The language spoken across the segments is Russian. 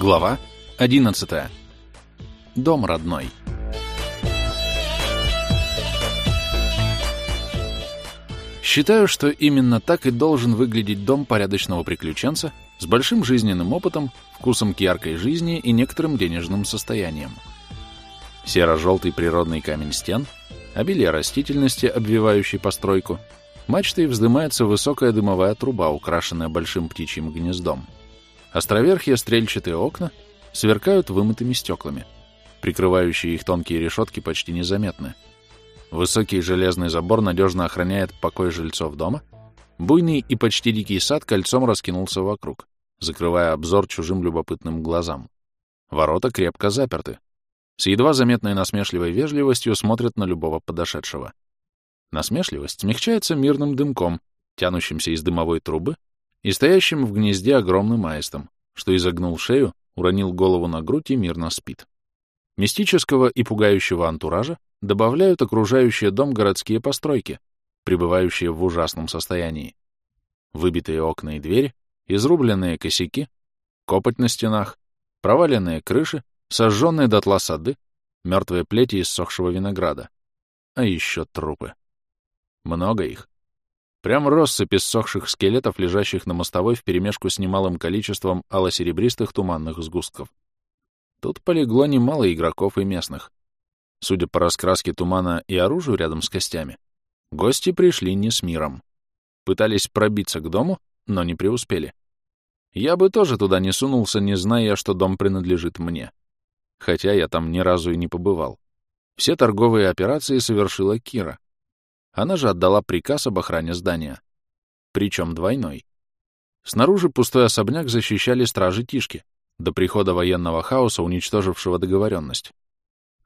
Глава 11. Дом родной. Считаю, что именно так и должен выглядеть дом порядочного приключенца с большим жизненным опытом, вкусом к яркой жизни и некоторым денежным состоянием. Серо-желтый природный камень стен, обилие растительности, обвивающей постройку, мачтой вздымается высокая дымовая труба, украшенная большим птичьим гнездом. Островерхие стрельчатые окна сверкают вымытыми стеклами. Прикрывающие их тонкие решетки почти незаметны. Высокий железный забор надежно охраняет покой жильцов дома. Буйный и почти дикий сад кольцом раскинулся вокруг, закрывая обзор чужим любопытным глазам. Ворота крепко заперты. С едва заметной насмешливой вежливостью смотрят на любого подошедшего. Насмешливость смягчается мирным дымком, тянущимся из дымовой трубы и стоящим в гнезде огромным аистом, что изогнул шею, уронил голову на грудь и мирно спит. Мистического и пугающего антуража добавляют окружающие дом городские постройки, пребывающие в ужасном состоянии. Выбитые окна и двери, изрубленные косяки, копоть на стенах, проваленные крыши, сожженные дотла сады, мертвые плети из сохшего винограда. А еще трупы. Много их. Прям россыпь из сохших скелетов, лежащих на мостовой вперемешку с немалым количеством алло-серебристых туманных сгустков. Тут полегло немало игроков и местных. Судя по раскраске тумана и оружию рядом с костями, гости пришли не с миром. Пытались пробиться к дому, но не преуспели. Я бы тоже туда не сунулся, не зная, что дом принадлежит мне. Хотя я там ни разу и не побывал. Все торговые операции совершила Кира. Она же отдала приказ об охране здания. Причем двойной. Снаружи пустой особняк защищали стражи Тишки, до прихода военного хаоса, уничтожившего договоренность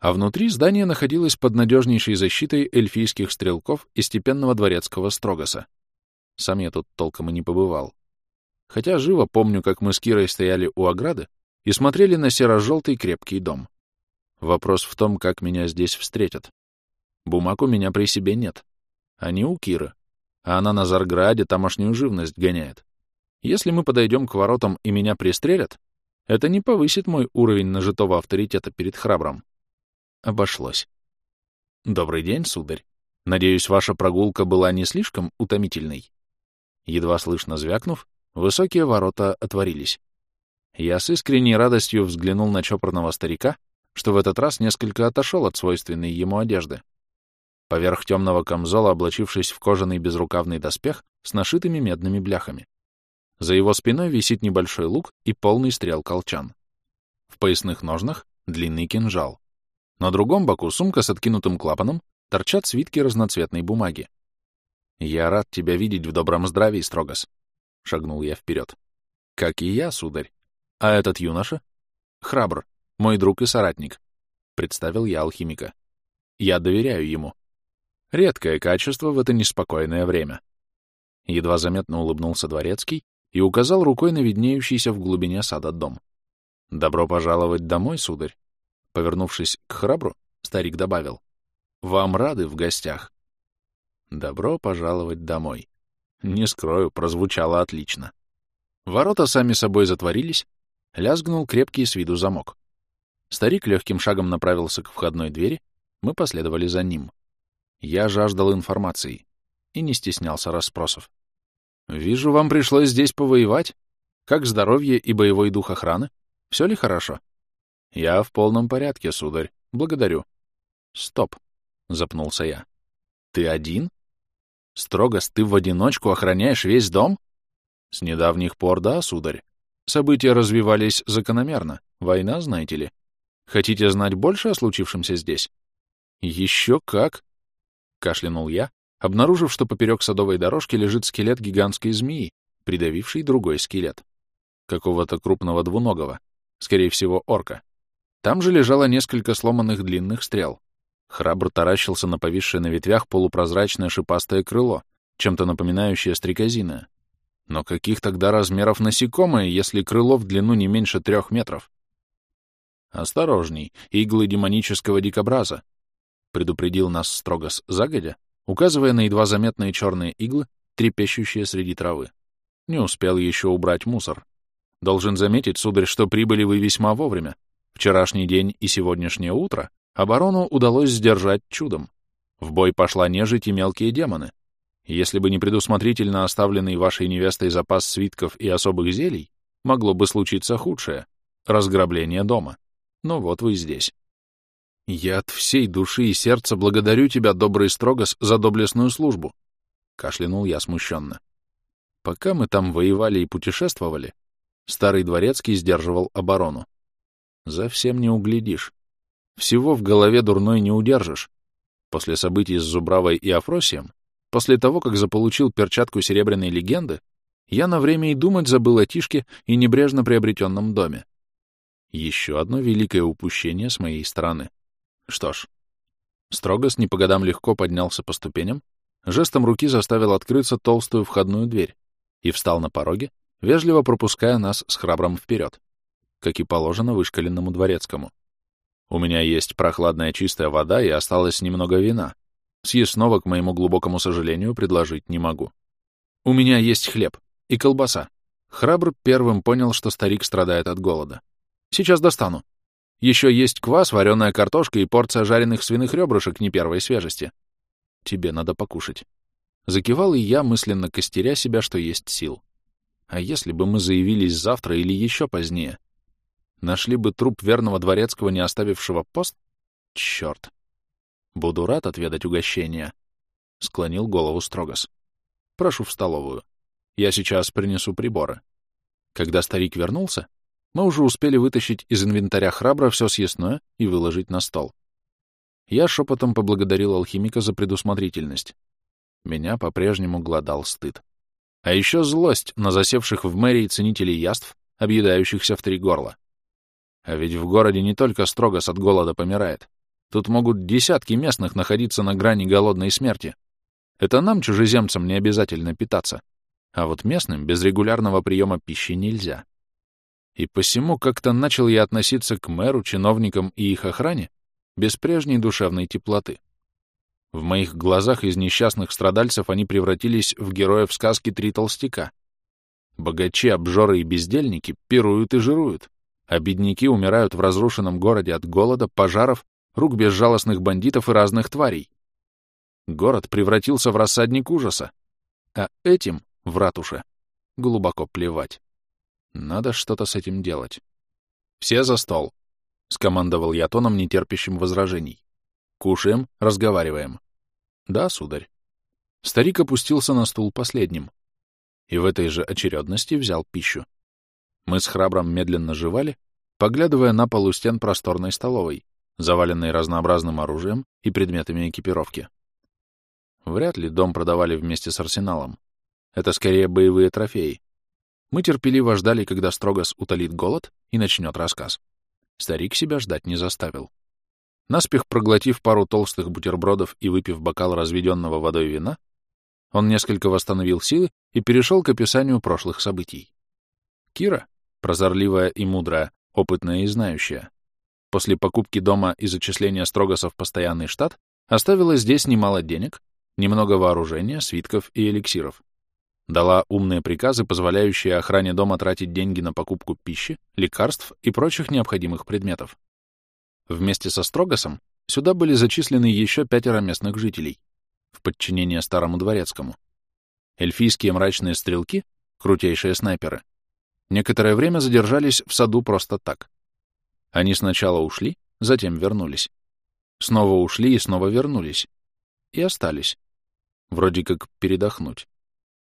а внутри здание находилось под надежнейшей защитой эльфийских стрелков и степенного дворецкого Строгоса. Сам я тут толком и не побывал. Хотя живо помню, как мы с Кирой стояли у ограды и смотрели на серо-желтый крепкий дом. Вопрос в том, как меня здесь встретят. Бумаг у меня при себе нет. Они у Киры, а она на Зарграде тамошнюю живность гоняет. Если мы подойдем к воротам и меня пристрелят, это не повысит мой уровень нажитого авторитета перед храбром. Обошлось. Добрый день, сударь. Надеюсь, ваша прогулка была не слишком утомительной? Едва слышно звякнув, высокие ворота отворились. Я с искренней радостью взглянул на чопорного старика, что в этот раз несколько отошел от свойственной ему одежды. Поверх темного камзола, облачившись в кожаный безрукавный доспех с нашитыми медными бляхами. За его спиной висит небольшой лук и полный стрел колчан. В поясных ножнах — длинный кинжал. На другом боку сумка с откинутым клапаном, торчат свитки разноцветной бумаги. «Я рад тебя видеть в добром здравии, Строгос», — шагнул я вперед. «Как и я, сударь. А этот юноша?» «Храбр, мой друг и соратник», — представил я алхимика. «Я доверяю ему. Редкое качество в это неспокойное время». Едва заметно улыбнулся дворецкий и указал рукой на виднеющийся в глубине сада дом. «Добро пожаловать домой, сударь. Повернувшись к храбру, старик добавил. «Вам рады в гостях?» «Добро пожаловать домой». Не скрою, прозвучало отлично. Ворота сами собой затворились, лязгнул крепкий с виду замок. Старик легким шагом направился к входной двери, мы последовали за ним. Я жаждал информации и не стеснялся расспросов. «Вижу, вам пришлось здесь повоевать. Как здоровье и боевой дух охраны? Все ли хорошо?» «Я в полном порядке, сударь. Благодарю». «Стоп», — запнулся я. «Ты один? Строгос, ты в одиночку охраняешь весь дом?» «С недавних пор, да, сударь. События развивались закономерно. Война, знаете ли. Хотите знать больше о случившемся здесь?» «Еще как!» — кашлянул я, обнаружив, что поперек садовой дорожки лежит скелет гигантской змеи, придавивший другой скелет. Какого-то крупного двуногого, скорее всего, орка. Там же лежало несколько сломанных длинных стрел. Храбр таращился на повисшее на ветвях полупрозрачное шипастое крыло, чем-то напоминающее стрекозиное. Но каких тогда размеров насекомое, если крыло в длину не меньше трех метров? «Осторожней, иглы демонического дикобраза», — предупредил нас строго с загодя, указывая на едва заметные черные иглы, трепещущие среди травы. Не успел еще убрать мусор. Должен заметить, сударь, что прибыли вы весьма вовремя. Вчерашний день и сегодняшнее утро оборону удалось сдержать чудом. В бой пошла нежить и мелкие демоны. Если бы не предусмотрительно оставленный вашей невестой запас свитков и особых зелий, могло бы случиться худшее — разграбление дома. Но вот вы здесь. Я от всей души и сердца благодарю тебя, добрый Строгос, за доблестную службу. Кашлянул я смущенно. Пока мы там воевали и путешествовали, старый дворецкий сдерживал оборону. За всем не углядишь. Всего в голове дурной не удержишь. После событий с Зубравой и Афросием, после того, как заполучил перчатку серебряной легенды, я на время и думать забыл о Тишке и небрежно приобретенном доме. Еще одно великое упущение с моей стороны. Что ж, Строгос не по легко поднялся по ступеням, жестом руки заставил открыться толстую входную дверь и встал на пороге, вежливо пропуская нас с храбром вперед, как и положено вышкаленному дворецкому. У меня есть прохладная чистая вода и осталось немного вина. Съестного, к моему глубокому сожалению, предложить не могу. У меня есть хлеб и колбаса. Храбр первым понял, что старик страдает от голода. Сейчас достану. Еще есть квас, вареная картошка и порция жареных свиных ребрышек не первой свежести. Тебе надо покушать. Закивал и я, мысленно костеря себя, что есть сил. А если бы мы заявились завтра или еще позднее? Нашли бы труп верного дворецкого, не оставившего пост? Черт. Буду рад отведать угощение. Склонил голову Строгос. Прошу в столовую. Я сейчас принесу приборы. Когда старик вернулся, мы уже успели вытащить из инвентаря храбро все съестное и выложить на стол. Я шепотом поблагодарил алхимика за предусмотрительность. Меня по-прежнему гладал стыд. А еще злость на засевших в мэрии ценителей яств, объедающихся в три горла. А ведь в городе не только Строгос от голода помирает. Тут могут десятки местных находиться на грани голодной смерти. Это нам, чужеземцам, не обязательно питаться. А вот местным без регулярного приема пищи нельзя. И посему как-то начал я относиться к мэру, чиновникам и их охране без прежней душевной теплоты. В моих глазах из несчастных страдальцев они превратились в героев сказки «Три толстяка». Богачи, обжоры и бездельники пируют и жируют, а бедняки умирают в разрушенном городе от голода, пожаров, рук безжалостных бандитов и разных тварей. Город превратился в рассадник ужаса, а этим, в ратуше, глубоко плевать. Надо что-то с этим делать. «Все за стол», — скомандовал я тоном, нетерпящим возражений. «Кушаем, разговариваем. Да, сударь. Старик опустился на стул последним и в этой же очередности взял пищу. Мы с храбром медленно жевали, поглядывая на полу стен просторной столовой, заваленной разнообразным оружием и предметами экипировки. Вряд ли дом продавали вместе с арсеналом. Это скорее боевые трофеи. Мы терпеливо ждали, когда Строгос утолит голод и начнет рассказ. Старик себя ждать не заставил. Наспех проглотив пару толстых бутербродов и выпив бокал разведенного водой вина, он несколько восстановил силы и перешел к описанию прошлых событий. Кира, прозорливая и мудрая, опытная и знающая, после покупки дома и зачисления Строгоса в постоянный штат, оставила здесь немало денег, немного вооружения, свитков и эликсиров. Дала умные приказы, позволяющие охране дома тратить деньги на покупку пищи, лекарств и прочих необходимых предметов. Вместе со Строгосом сюда были зачислены еще пятеро местных жителей в подчинение старому дворецкому. Эльфийские мрачные стрелки, крутейшие снайперы, некоторое время задержались в саду просто так. Они сначала ушли, затем вернулись. Снова ушли и снова вернулись. И остались. Вроде как передохнуть.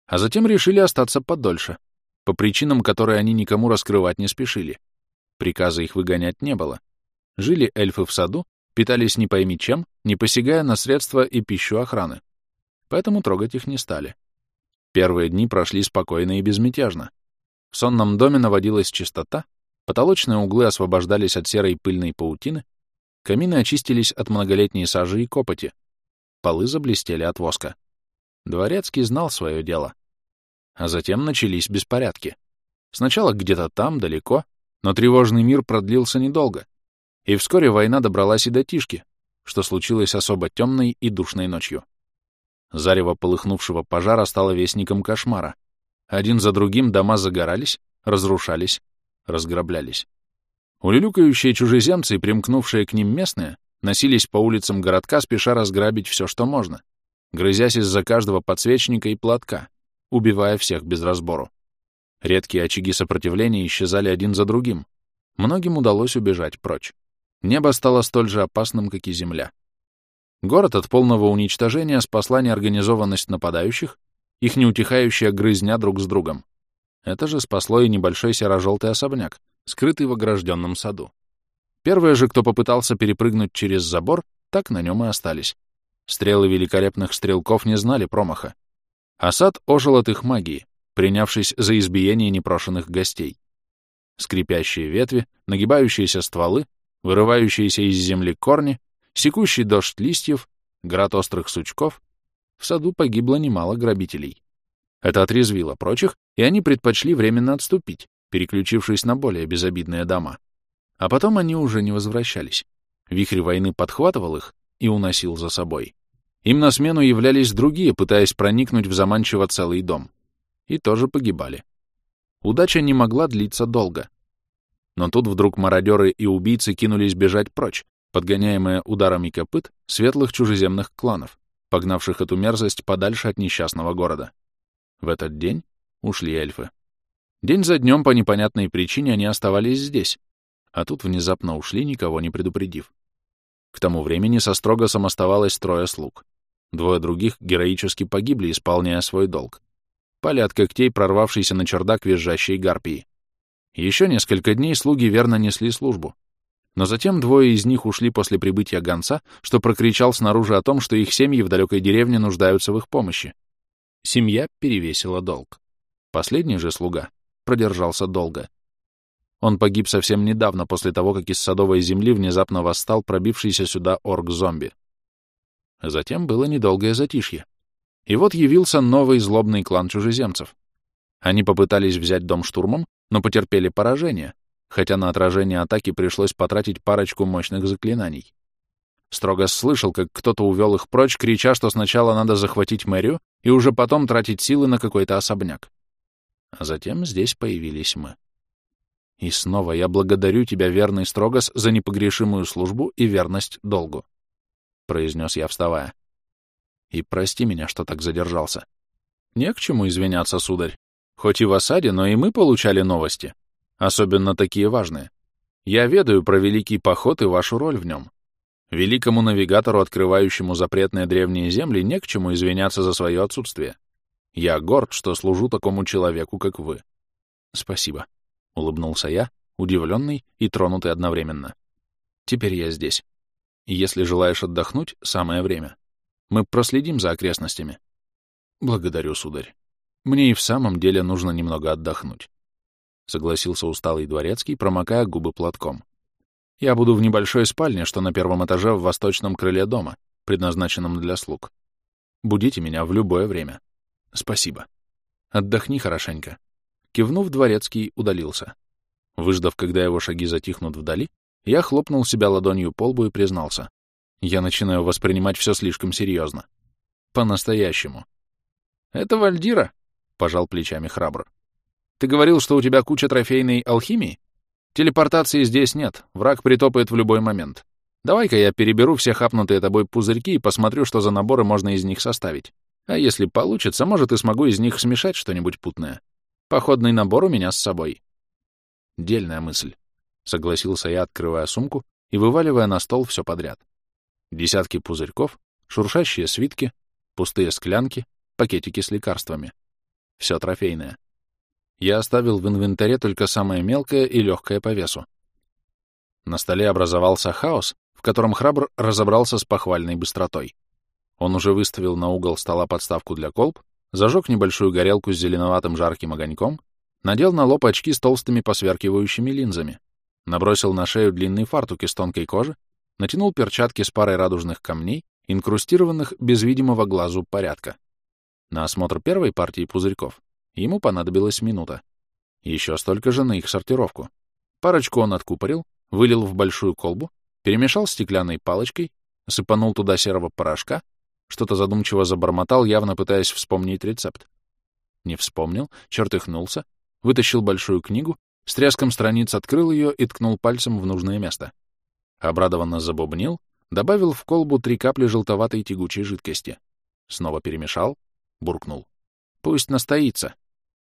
А затем решили остаться подольше, по причинам, которые они никому раскрывать не спешили. Приказа их выгонять не было. Жили эльфы в саду, питались не пойми чем, не посягая на средства и пищу охраны. Поэтому трогать их не стали. Первые дни прошли спокойно и безмятежно. В сонном доме наводилась чистота, потолочные углы освобождались от серой пыльной паутины, камины очистились от многолетней сажи и копоти, полы заблестели от воска. Дворецкий знал свое дело. А затем начались беспорядки. Сначала где-то там, далеко, но тревожный мир продлился недолго — и вскоре война добралась и до Тишки, что случилось особо темной и душной ночью. Зарево полыхнувшего пожара стало вестником кошмара. Один за другим дома загорались, разрушались, разграблялись. Улюлюкающие чужеземцы и примкнувшие к ним местные носились по улицам городка, спеша разграбить все, что можно, грызясь из-за каждого подсвечника и платка, убивая всех без разбору. Редкие очаги сопротивления исчезали один за другим. Многим удалось убежать прочь. Небо стало столь же опасным, как и земля. Город от полного уничтожения спасла неорганизованность нападающих, их неутихающая грызня друг с другом. Это же спасло и небольшой серо-желтый особняк, скрытый в огражденном саду. Первые же, кто попытался перепрыгнуть через забор, так на нем и остались. Стрелы великолепных стрелков не знали промаха. А сад ожил от их магии, принявшись за избиение непрошенных гостей. Скрипящие ветви, нагибающиеся стволы, вырывающиеся из земли корни, секущий дождь листьев, град острых сучков. В саду погибло немало грабителей. Это отрезвило прочих, и они предпочли временно отступить, переключившись на более безобидные дома. А потом они уже не возвращались. Вихрь войны подхватывал их и уносил за собой. Им на смену являлись другие, пытаясь проникнуть в заманчиво целый дом. И тоже погибали. Удача не могла длиться долго. Но тут вдруг мародеры и убийцы кинулись бежать прочь, подгоняемые ударами копыт светлых чужеземных кланов, погнавших эту мерзость подальше от несчастного города. В этот день ушли эльфы. День за днем по непонятной причине они оставались здесь, а тут внезапно ушли, никого не предупредив. К тому времени со Строгосом оставалось трое слуг. Двое других героически погибли, исполняя свой долг. Пали от когтей, прорвавшейся на чердак визжащей гарпии. Еще несколько дней слуги верно несли службу. Но затем двое из них ушли после прибытия гонца, что прокричал снаружи о том, что их семьи в далекой деревне нуждаются в их помощи. Семья перевесила долг. Последний же слуга продержался долго. Он погиб совсем недавно, после того, как из садовой земли внезапно восстал пробившийся сюда орк-зомби. Затем было недолгое затишье. И вот явился новый злобный клан чужеземцев. Они попытались взять дом штурмом, но потерпели поражение, хотя на отражение атаки пришлось потратить парочку мощных заклинаний. Строго слышал, как кто-то увел их прочь, крича, что сначала надо захватить мэрию и уже потом тратить силы на какой-то особняк. А затем здесь появились мы. И снова я благодарю тебя, верный Строгос, за непогрешимую службу и верность долгу, — произнес я, вставая. И прости меня, что так задержался. Не к чему извиняться, сударь. Хоть и в осаде, но и мы получали новости, особенно такие важные. Я ведаю про великий поход и вашу роль в нем. Великому навигатору, открывающему запретные древние земли, не к чему извиняться за свое отсутствие. Я горд, что служу такому человеку, как вы. Спасибо. — улыбнулся я, удивленный и тронутый одновременно. «Теперь я здесь. И если желаешь отдохнуть, самое время. Мы проследим за окрестностями». «Благодарю, сударь. Мне и в самом деле нужно немного отдохнуть», — согласился усталый дворецкий, промокая губы платком. «Я буду в небольшой спальне, что на первом этаже в восточном крыле дома, предназначенном для слуг. Будите меня в любое время. Спасибо. Отдохни хорошенько». Кивнув, дворецкий удалился. Выждав, когда его шаги затихнут вдали, я хлопнул себя ладонью по лбу и признался. Я начинаю воспринимать все слишком серьезно. По-настоящему. «Это Вальдира?» — пожал плечами храбро. «Ты говорил, что у тебя куча трофейной алхимии? Телепортации здесь нет, враг притопает в любой момент. Давай-ка я переберу все хапнутые тобой пузырьки и посмотрю, что за наборы можно из них составить. А если получится, может, и смогу из них смешать что-нибудь путное. Походный набор у меня с собой. Дельная мысль. Согласился я, открывая сумку и вываливая на стол все подряд. Десятки пузырьков, шуршащие свитки, пустые склянки, пакетики с лекарствами. Все трофейное. Я оставил в инвентаре только самое мелкое и легкое по весу. На столе образовался хаос, в котором храбр разобрался с похвальной быстротой. Он уже выставил на угол стола подставку для колб, зажег небольшую горелку с зеленоватым жарким огоньком, надел на лоб очки с толстыми посверкивающими линзами, набросил на шею длинный фартук из тонкой кожи, натянул перчатки с парой радужных камней, инкрустированных без видимого глазу порядка. На осмотр первой партии пузырьков ему понадобилась минута. Еще столько же на их сортировку. Парочку он откупорил, вылил в большую колбу, перемешал стеклянной палочкой, сыпанул туда серого порошка, что-то задумчиво забормотал, явно пытаясь вспомнить рецепт. Не вспомнил, чертыхнулся, вытащил большую книгу, с треском страниц открыл ее и ткнул пальцем в нужное место. Обрадованно забобнил, добавил в колбу три капли желтоватой тягучей жидкости. Снова перемешал, буркнул. Пусть настоится.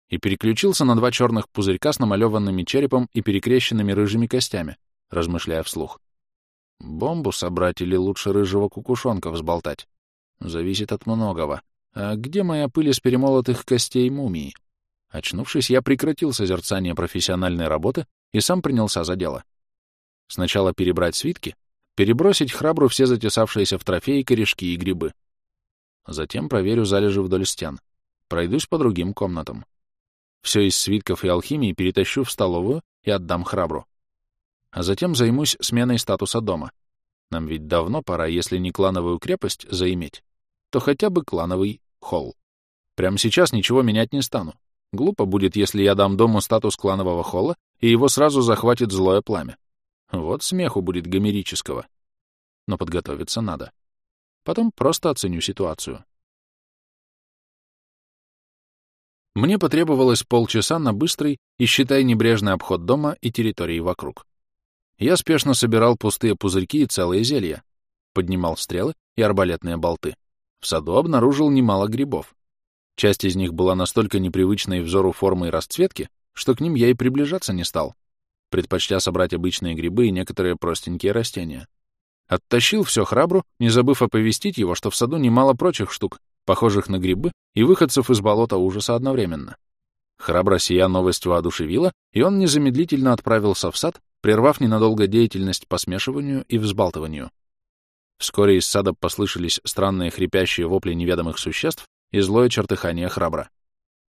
И переключился на два черных пузырька с намалеванными черепом и перекрещенными рыжими костями, размышляя вслух. Бомбу собрать или лучше рыжего кукушонка взболтать? Зависит от многого. А где моя пыль из перемолотых костей мумии? Очнувшись, я прекратил созерцание профессиональной работы и сам принялся за дело. Сначала перебрать свитки, перебросить храбру все затесавшиеся в трофеи корешки и грибы. Затем проверю залежи вдоль стен. Пройдусь по другим комнатам. Все из свитков и алхимии перетащу в столовую и отдам храбру. А затем займусь сменой статуса дома. Нам ведь давно пора, если не клановую крепость заиметь, то хотя бы клановый холл. Прямо сейчас ничего менять не стану. Глупо будет, если я дам дому статус кланового холла, и его сразу захватит злое пламя. Вот смеху будет гомерического. Но подготовиться надо. Потом просто оценю ситуацию. Мне потребовалось полчаса на быстрый и, считай, небрежный обход дома и территории вокруг. Я спешно собирал пустые пузырьки и целые зелья, поднимал стрелы и арбалетные болты. В саду обнаружил немало грибов. Часть из них была настолько непривычной взору формы и расцветки, что к ним я и приближаться не стал, предпочтя собрать обычные грибы и некоторые простенькие растения. Оттащил все храбру, не забыв оповестить его, что в саду немало прочих штук, похожих на грибы и выходцев из болота ужаса одновременно. Храбро сия новость воодушевила, и он незамедлительно отправился в сад, прервав ненадолго деятельность по смешиванию и взбалтыванию. Вскоре из сада послышались странные хрипящие вопли неведомых существ, и злое чертыхание храбро.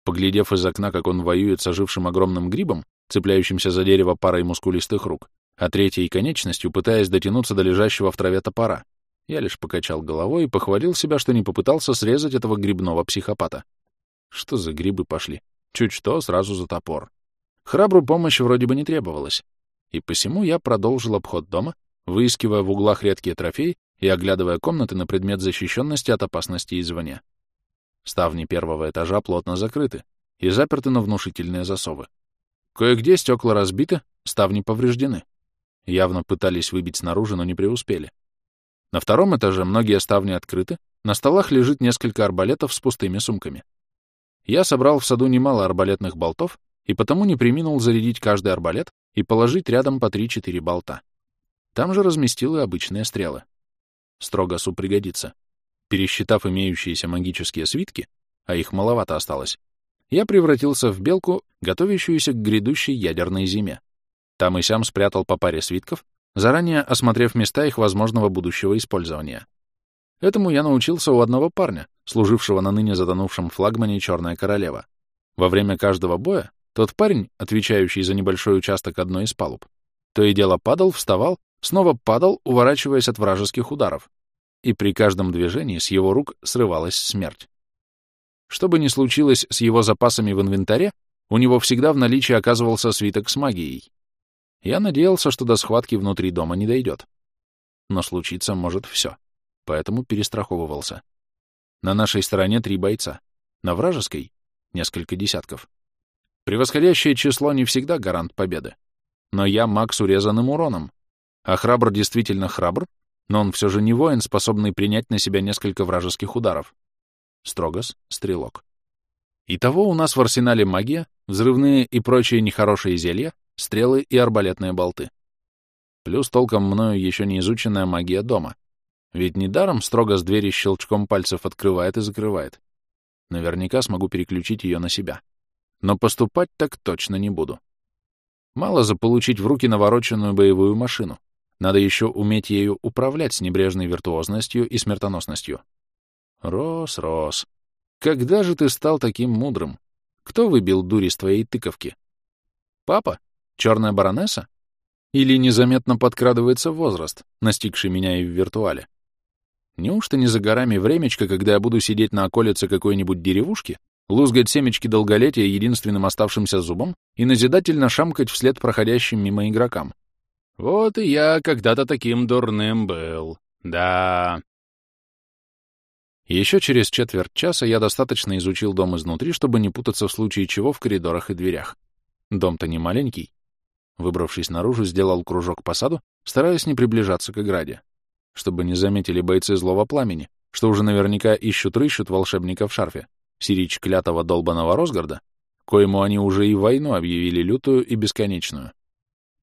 Поглядев из окна, как он воюет с ожившим огромным грибом, цепляющимся за дерево парой мускулистых рук, а третьей конечностью пытаясь дотянуться до лежащего в траве топора, я лишь покачал головой и похвалил себя, что не попытался срезать этого грибного психопата. Что за грибы пошли? Чуть что, сразу за топор. Храбру помощь вроде бы не требовалась. И посему я продолжил обход дома, выискивая в углах редкие трофеи и оглядывая комнаты на предмет защищенности от опасности извне. Ставни первого этажа плотно закрыты и заперты на внушительные засовы. Кое-где стекла разбиты, ставни повреждены. Явно пытались выбить снаружи, но не преуспели. На втором этаже многие ставни открыты, на столах лежит несколько арбалетов с пустыми сумками. Я собрал в саду немало арбалетных болтов и потому не приминул зарядить каждый арбалет и положить рядом по 3-4 болта. Там же разместил и обычные стрелы. Строгасу пригодится. Пересчитав имеющиеся магические свитки, а их маловато осталось, я превратился в белку, готовящуюся к грядущей ядерной зиме. Там и сям спрятал по паре свитков, заранее осмотрев места их возможного будущего использования. Этому я научился у одного парня, служившего на ныне затонувшем флагмане «Черная королева». Во время каждого боя тот парень, отвечающий за небольшой участок одной из палуб, то и дело падал, вставал, снова падал, уворачиваясь от вражеских ударов, и при каждом движении с его рук срывалась смерть. Что бы ни случилось с его запасами в инвентаре, у него всегда в наличии оказывался свиток с магией. Я надеялся, что до схватки внутри дома не дойдет. Но случиться может все, поэтому перестраховывался. На нашей стороне три бойца, на вражеской — несколько десятков. Превосходящее число не всегда гарант победы. Но я маг с урезанным уроном, а храбр действительно храбр, но он все же не воин, способный принять на себя несколько вражеских ударов. Строгос — стрелок. Итого у нас в арсенале магия, взрывные и прочие нехорошие зелья, стрелы и арбалетные болты. Плюс толком мною еще не изученная магия дома. Ведь недаром строго с двери щелчком пальцев открывает и закрывает. Наверняка смогу переключить ее на себя. Но поступать так точно не буду. Мало заполучить в руки навороченную боевую машину. Надо еще уметь ею управлять с небрежной виртуозностью и смертоносностью. Рос, Рос, когда же ты стал таким мудрым? Кто выбил дури с твоей тыковки? Папа? Черная баронесса? Или незаметно подкрадывается возраст, настигший меня и в виртуале? Неужто не за горами времечко, когда я буду сидеть на околице какой-нибудь деревушки, лузгать семечки долголетия единственным оставшимся зубом и назидательно шамкать вслед проходящим мимо игрокам? Вот и я когда-то таким дурным был. Да. Еще через четверть часа я достаточно изучил дом изнутри, чтобы не путаться в случае чего в коридорах и дверях. Дом-то не маленький. Выбравшись наружу, сделал кружок по саду, стараясь не приближаться к ограде, чтобы не заметили бойцы злого пламени, что уже наверняка ищут-рыщут волшебника в шарфе, сирич клятого долбаного Росгарда, коему они уже и войну объявили лютую и бесконечную.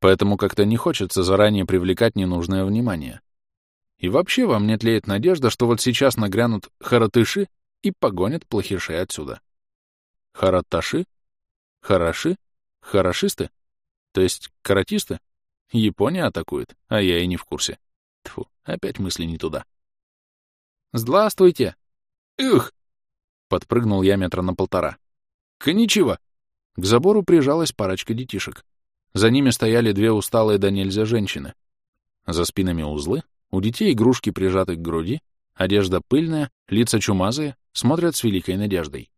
Поэтому как-то не хочется заранее привлекать ненужное внимание. И вообще во мне тлеет надежда, что вот сейчас нагрянут харатыши и погонят плохишей отсюда. Хараташи? Хороши? Хорошисты? То есть каратисты? Япония атакует, а я и не в курсе. Тфу, опять мысли не туда. «Здравствуйте!» «Ух!» Подпрыгнул я метра на полтора. «Коничего!» К забору прижалась парочка детишек. За ними стояли две усталые до нельзя женщины. За спинами узлы, у детей игрушки прижаты к груди, одежда пыльная, лица чумазые, смотрят с великой надеждой.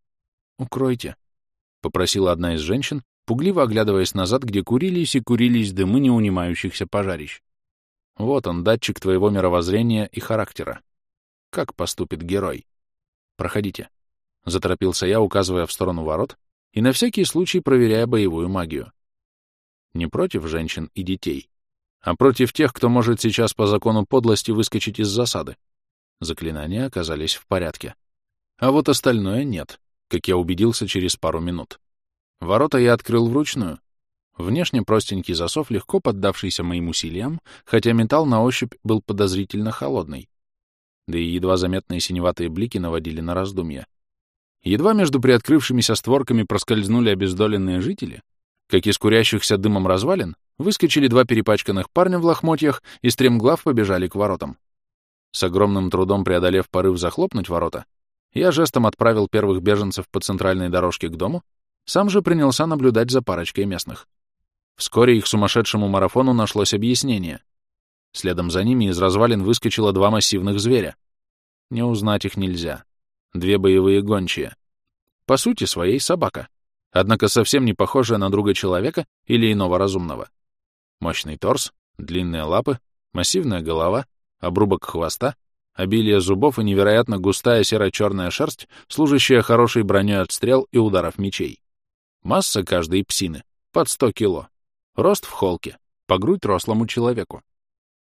«Укройте», — попросила одна из женщин, пугливо оглядываясь назад, где курились и курились дымы неунимающихся пожарищ. Вот он, датчик твоего мировоззрения и характера. Как поступит герой? Проходите. Заторопился я, указывая в сторону ворот, и на всякий случай проверяя боевую магию. Не против женщин и детей, а против тех, кто может сейчас по закону подлости выскочить из засады. Заклинания оказались в порядке. А вот остальное нет, как я убедился через пару минут. Ворота я открыл вручную. Внешне простенький засов, легко поддавшийся моим усилиям, хотя металл на ощупь был подозрительно холодный. Да и едва заметные синеватые блики наводили на раздумья. Едва между приоткрывшимися створками проскользнули обездоленные жители, как из курящихся дымом развалин выскочили два перепачканных парня в лохмотьях и стремглав побежали к воротам. С огромным трудом преодолев порыв захлопнуть ворота, я жестом отправил первых беженцев по центральной дорожке к дому, сам же принялся наблюдать за парочкой местных. Вскоре их сумасшедшему марафону нашлось объяснение. Следом за ними из развалин выскочило два массивных зверя. Не узнать их нельзя. Две боевые гончие. По сути, своей собака. Однако совсем не похожая на друга человека или иного разумного. Мощный торс, длинные лапы, массивная голова, обрубок хвоста, обилие зубов и невероятно густая серо-черная шерсть, служащая хорошей броней от стрел и ударов мечей. Масса каждой псины — под 100 кило. Рост в холке, по грудь рослому человеку.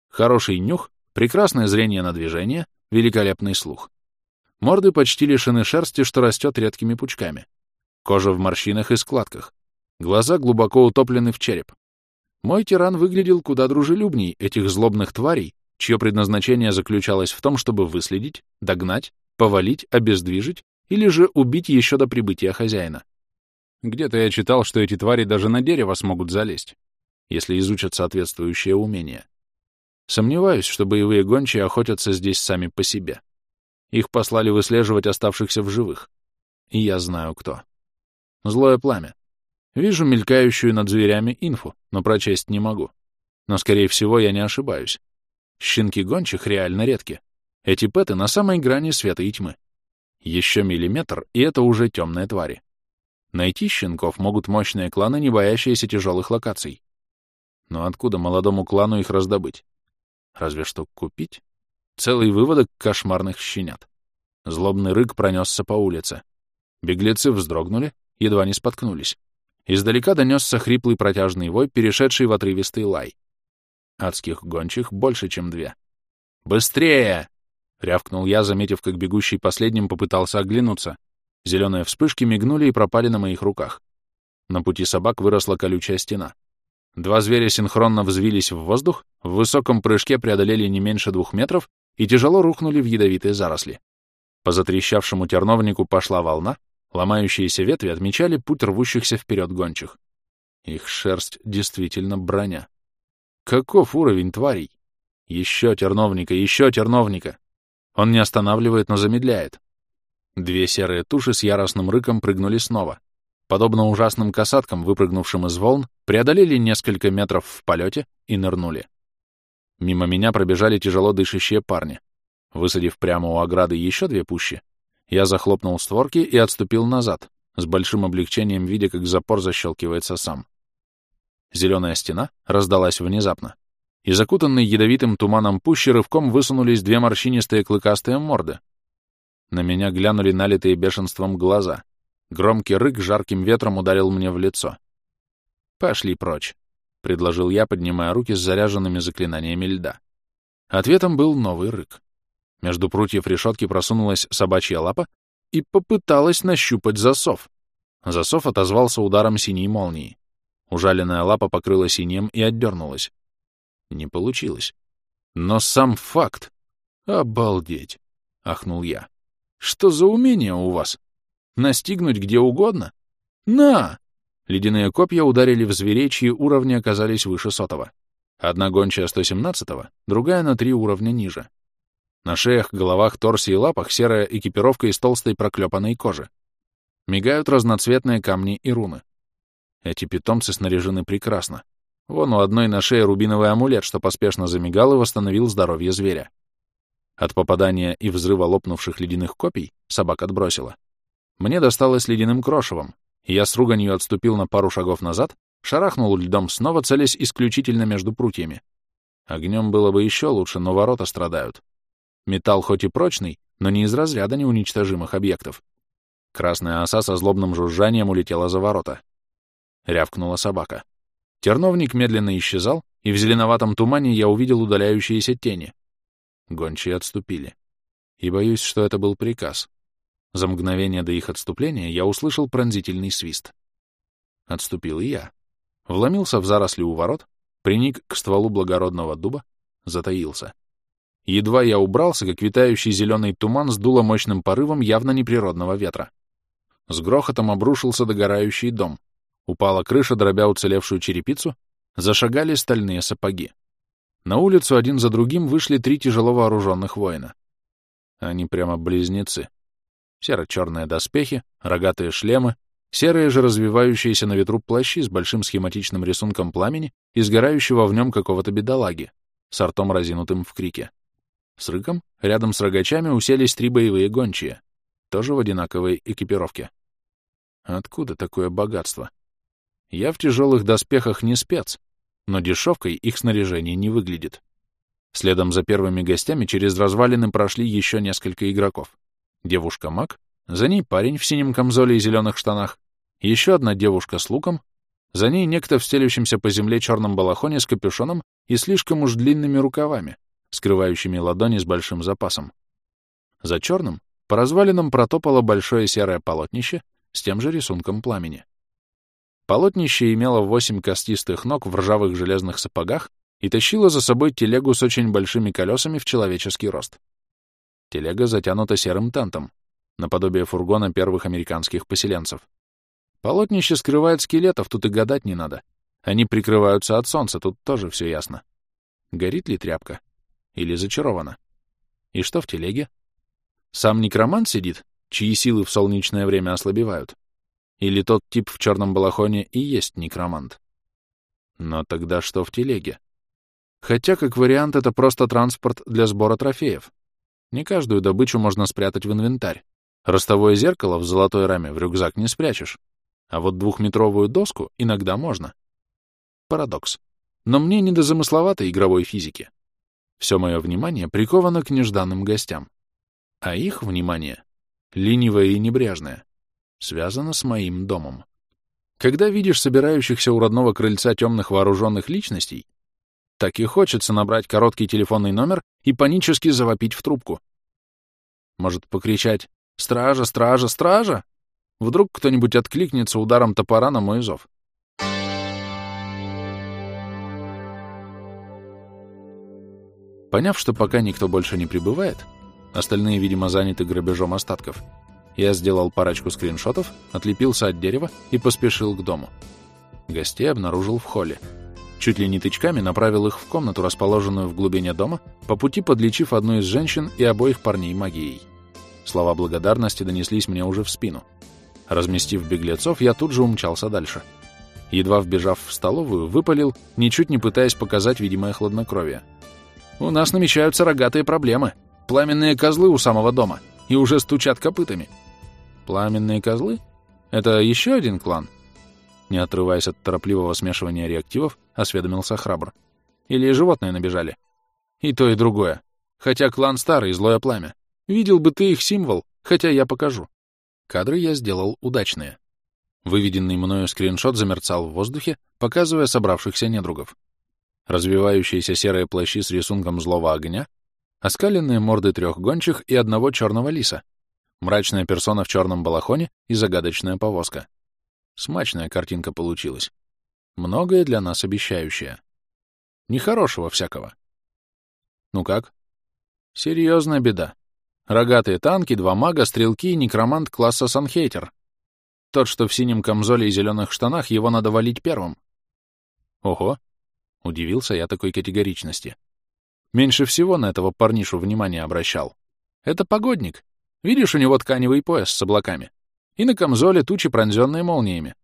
Хороший нюх, прекрасное зрение на движение, великолепный слух. Морды почти лишены шерсти, что растет редкими пучками. Кожа в морщинах и складках. Глаза глубоко утоплены в череп. Мой тиран выглядел куда дружелюбней этих злобных тварей, чье предназначение заключалось в том, чтобы выследить, догнать, повалить, обездвижить или же убить еще до прибытия хозяина. Где-то я читал, что эти твари даже на дерево смогут залезть, если изучат соответствующее умение. Сомневаюсь, что боевые гончие охотятся здесь сами по себе. Их послали выслеживать оставшихся в живых. И я знаю, кто. Злое пламя. Вижу мелькающую над зверями инфу, но прочесть не могу. Но, скорее всего, я не ошибаюсь. Щенки гончих реально редки. Эти пэты на самой грани света и тьмы. Еще миллиметр, и это уже темные твари. Найти щенков могут мощные кланы, не боящиеся тяжелых локаций. Но откуда молодому клану их раздобыть? Разве что купить? Целый выводок кошмарных щенят. Злобный рык пронесся по улице. Беглецы вздрогнули, едва не споткнулись. Издалека донесся хриплый протяжный вой, перешедший в отрывистый лай. Адских гончих больше, чем две. «Быстрее!» — рявкнул я, заметив, как бегущий последним попытался оглянуться, Зеленые вспышки мигнули и пропали на моих руках. На пути собак выросла колючая стена. Два зверя синхронно взвились в воздух, в высоком прыжке преодолели не меньше двух метров и тяжело рухнули в ядовитые заросли. По затрещавшему терновнику пошла волна, ломающиеся ветви отмечали путь рвущихся вперед гончих. Их шерсть действительно броня. Каков уровень тварей? Еще терновника, еще терновника. Он не останавливает, но замедляет. Две серые туши с яростным рыком прыгнули снова. Подобно ужасным касаткам, выпрыгнувшим из волн, преодолели несколько метров в полете и нырнули. Мимо меня пробежали тяжело дышащие парни. Высадив прямо у ограды еще две пущи, я захлопнул створки и отступил назад, с большим облегчением видя, как запор защелкивается сам. Зеленая стена раздалась внезапно. И закутанный ядовитым туманом пущи рывком высунулись две морщинистые клыкастые морды, на меня глянули налитые бешенством глаза. Громкий рык жарким ветром ударил мне в лицо. «Пошли прочь», — предложил я, поднимая руки с заряженными заклинаниями льда. Ответом был новый рык. Между прутьев решетки просунулась собачья лапа и попыталась нащупать засов. Засов отозвался ударом синей молнии. Ужаленная лапа покрыла синим и отдернулась. Не получилось. Но сам факт... Обалдеть! — ахнул я. Что за умение у вас? Настигнуть где угодно? На! Ледяные копья ударили в зверей, чьи уровни оказались выше сотого. Одна гончая 117-го, другая на три уровня ниже. На шеях, головах, торсе и лапах серая экипировка из толстой проклепанной кожи. Мигают разноцветные камни и руны. Эти питомцы снаряжены прекрасно. Вон у одной на шее рубиновый амулет, что поспешно замигал и восстановил здоровье зверя. От попадания и взрыва лопнувших ледяных копий собак отбросила. Мне досталось ледяным крошевом, и я с руганью отступил на пару шагов назад, шарахнул льдом снова, целясь исключительно между прутьями. Огнем было бы еще лучше, но ворота страдают. Металл хоть и прочный, но не из разряда неуничтожимых объектов. Красная оса со злобным жужжанием улетела за ворота. Рявкнула собака. Терновник медленно исчезал, и в зеленоватом тумане я увидел удаляющиеся тени. Гончие отступили. И боюсь, что это был приказ. За мгновение до их отступления я услышал пронзительный свист. Отступил и я. Вломился в заросли у ворот, приник к стволу благородного дуба, затаился. Едва я убрался, как витающий зеленый туман сдуло мощным порывом явно неприродного ветра. С грохотом обрушился догорающий дом. Упала крыша, дробя уцелевшую черепицу, зашагали стальные сапоги. На улицу один за другим вышли три тяжело вооруженных воина. Они прямо близнецы. Серо-черные доспехи, рогатые шлемы, серые же развивающиеся на ветру плащи с большим схематичным рисунком пламени и сгорающего в нем какого-то бедолаги, с ртом разинутым в крике. С рыком рядом с рогачами уселись три боевые гончие, тоже в одинаковой экипировке. Откуда такое богатство? Я в тяжелых доспехах не спец, но дешевкой их снаряжение не выглядит. Следом за первыми гостями через развалины прошли еще несколько игроков. Девушка-маг, за ней парень в синем камзоле и зеленых штанах, еще одна девушка с луком, за ней некто в стелющемся по земле черном балахоне с капюшоном и слишком уж длинными рукавами, скрывающими ладони с большим запасом. За черным по развалинам протопало большое серое полотнище с тем же рисунком пламени. Полотнище имело восемь костистых ног в ржавых железных сапогах и тащило за собой телегу с очень большими колесами в человеческий рост. Телега затянута серым тентом, наподобие фургона первых американских поселенцев. Полотнище скрывает скелетов, тут и гадать не надо. Они прикрываются от солнца, тут тоже все ясно. Горит ли тряпка? Или зачарована? И что в телеге? Сам некромант сидит, чьи силы в солнечное время ослабевают? Или тот тип в черном балахоне и есть некромант? Но тогда что в телеге? Хотя, как вариант, это просто транспорт для сбора трофеев. Не каждую добычу можно спрятать в инвентарь. Ростовое зеркало в золотой раме в рюкзак не спрячешь. А вот двухметровую доску иногда можно. Парадокс. Но мне не до замысловатой игровой физики. Все мое внимание приковано к нежданным гостям. А их внимание, ленивое и небрежное, связано с моим домом. Когда видишь собирающихся у родного крыльца темных вооруженных личностей, так и хочется набрать короткий телефонный номер и панически завопить в трубку. Может, покричать «Стража, стража, стража!» Вдруг кто-нибудь откликнется ударом топора на мой зов. Поняв, что пока никто больше не прибывает, остальные, видимо, заняты грабежом остатков, я сделал парочку скриншотов, отлепился от дерева и поспешил к дому. Гостей обнаружил в холле. Чуть ли не тычками направил их в комнату, расположенную в глубине дома, по пути подлечив одну из женщин и обоих парней магией. Слова благодарности донеслись мне уже в спину. Разместив беглецов, я тут же умчался дальше. Едва вбежав в столовую, выпалил, ничуть не пытаясь показать видимое хладнокровие. У нас намечаются рогатые проблемы. Пламенные козлы у самого дома. И уже стучат копытами. Пламенные козлы? Это еще один клан? Не отрываясь от торопливого смешивания реактивов, осведомился храбр. Или животные набежали? И то, и другое. Хотя клан старый, злое пламя. Видел бы ты их символ, хотя я покажу. Кадры я сделал удачные. Выведенный мною скриншот замерцал в воздухе, показывая собравшихся недругов. Развивающиеся серые плащи с рисунком злого огня, оскаленные морды трех гончих и одного черного лиса, мрачная персона в черном балахоне и загадочная повозка. Смачная картинка получилась. Многое для нас обещающее. Нехорошего всякого. Ну как? Серьезная беда. Рогатые танки, два мага, стрелки и некромант класса Санхейтер. Тот, что в синем камзоле и зеленых штанах, его надо валить первым. Ого! Удивился я такой категоричности. Меньше всего на этого парнишу внимание обращал. Это погодник. Видишь, у него тканевый пояс с облаками. И на камзоле тучи, пронзенные молниями.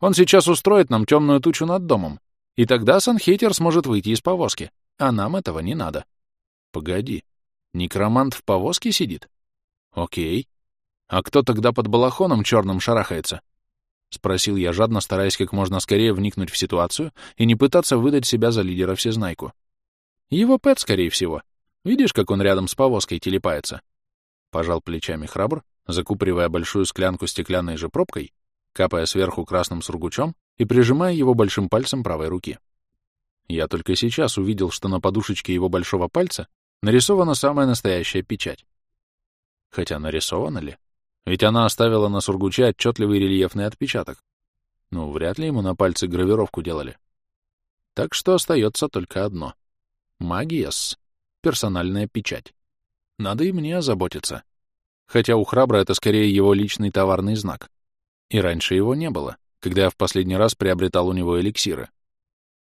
Он сейчас устроит нам темную тучу над домом, и тогда Санхейтер сможет выйти из повозки, а нам этого не надо. Погоди, некромант в повозке сидит? Окей. А кто тогда под балахоном черным шарахается? Спросил я жадно, стараясь как можно скорее вникнуть в ситуацию и не пытаться выдать себя за лидера всезнайку. Его Пэт, скорее всего. Видишь, как он рядом с повозкой телепается? Пожал плечами храбр, закупоривая большую склянку стеклянной же пробкой капая сверху красным сургучом и прижимая его большим пальцем правой руки. Я только сейчас увидел, что на подушечке его большого пальца нарисована самая настоящая печать. Хотя нарисована ли? Ведь она оставила на сургуче отчетливый рельефный отпечаток. Ну, вряд ли ему на пальце гравировку делали. Так что остается только одно. Магиес. Персональная печать. Надо и мне озаботиться. Хотя у Храбра это скорее его личный товарный знак. И раньше его не было, когда я в последний раз приобретал у него эликсиры.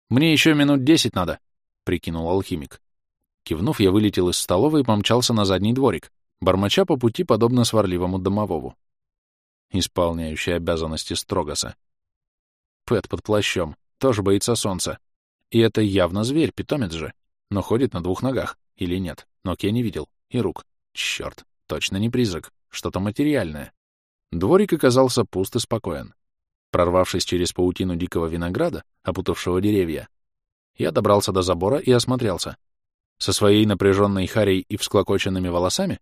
«Мне еще минут десять надо», — прикинул алхимик. Кивнув, я вылетел из столовой и помчался на задний дворик, бормоча по пути подобно сварливому домовому. Исполняющий обязанности Строгоса. Пэт под плащом, тоже боится солнца. И это явно зверь, питомец же, но ходит на двух ногах, или нет, ног я не видел, и рук. Черт, точно не призрак, что-то материальное. Дворик оказался пуст и спокоен. Прорвавшись через паутину дикого винограда, опутавшего деревья, я добрался до забора и осмотрелся. Со своей напряженной харей и всклокоченными волосами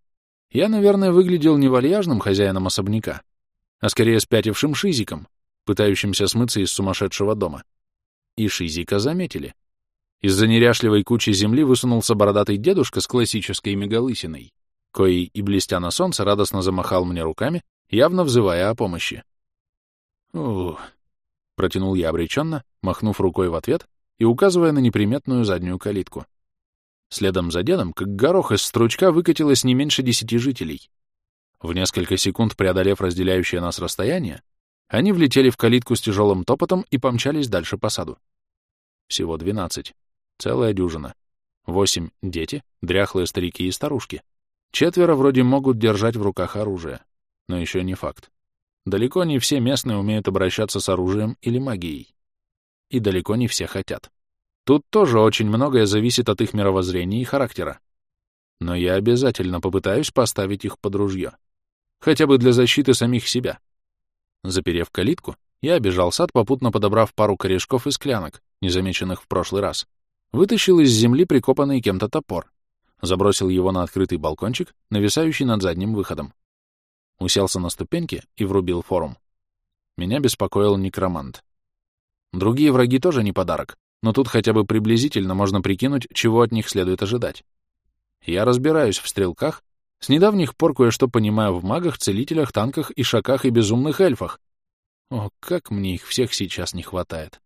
я, наверное, выглядел не вальяжным хозяином особняка, а скорее спятившим шизиком, пытающимся смыться из сумасшедшего дома. И шизика заметили. Из-за неряшливой кучи земли высунулся бородатый дедушка с классической мегалысиной, коей и блестя на солнце радостно замахал мне руками явно взывая о помощи. «Ух», — протянул я обреченно, махнув рукой в ответ и указывая на неприметную заднюю калитку. Следом за дедом, как горох из стручка, выкатилось не меньше десяти жителей. В несколько секунд преодолев разделяющее нас расстояние, они влетели в калитку с тяжелым топотом и помчались дальше по саду. Всего двенадцать. Целая дюжина. Восемь — дети, дряхлые старики и старушки. Четверо вроде могут держать в руках оружие но еще не факт. Далеко не все местные умеют обращаться с оружием или магией. И далеко не все хотят. Тут тоже очень многое зависит от их мировоззрения и характера. Но я обязательно попытаюсь поставить их под ружье. Хотя бы для защиты самих себя. Заперев калитку, я обежал сад, попутно подобрав пару корешков и склянок, незамеченных в прошлый раз. Вытащил из земли прикопанный кем-то топор. Забросил его на открытый балкончик, нависающий над задним выходом уселся на ступеньки и врубил форум. Меня беспокоил некромант. Другие враги тоже не подарок, но тут хотя бы приблизительно можно прикинуть, чего от них следует ожидать. Я разбираюсь в стрелках, с недавних пор кое-что понимаю в магах, целителях, танках и шаках и безумных эльфах. О, как мне их всех сейчас не хватает.